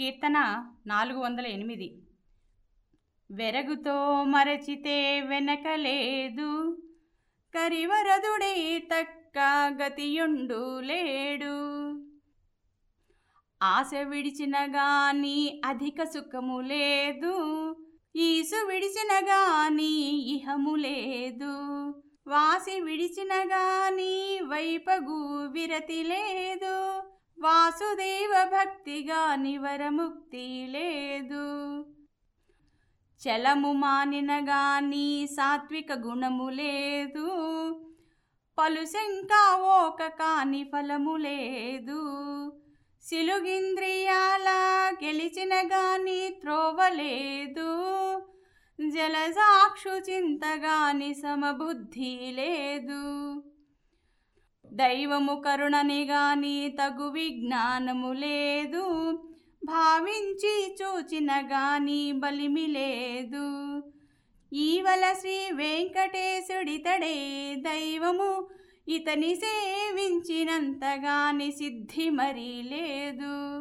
కీర్తన నాలుగు వందల ఎనిమిది. వెరగుతో మరచితే వెనకలేదు కరివరదుడే తక్క గతియుండు లేడు. ఆశ విడిచిన గాని అధిక సుఖము లేదు ఈసు విడిచిన గాని ఇహము లేదు. వాసి విడిచిన గాని వైపగు విరతి లేదు వాసుదేవ భక్తిగా నివరముక్తి లేదు. చలము మానిన గాని సాత్విక గుణము లేదు. పలుశంకా ఓక కాని ఫలము లేదు. సిలుగింద్రియాల గెలిచిన గాని త్రోవలేదు జలసాక్షు చింతగాని సమబుద్ధి లేదు. దైవము కరుణని గాని తగు విజ్ఞానము లేదు. భావించి చూచిన గాని బలిమి లేదు. ఈవల శ్రీ వెంకటేశుడితడే దైవము ఇతని సేవించినంతగాని సిద్ధి మరీ లేదు.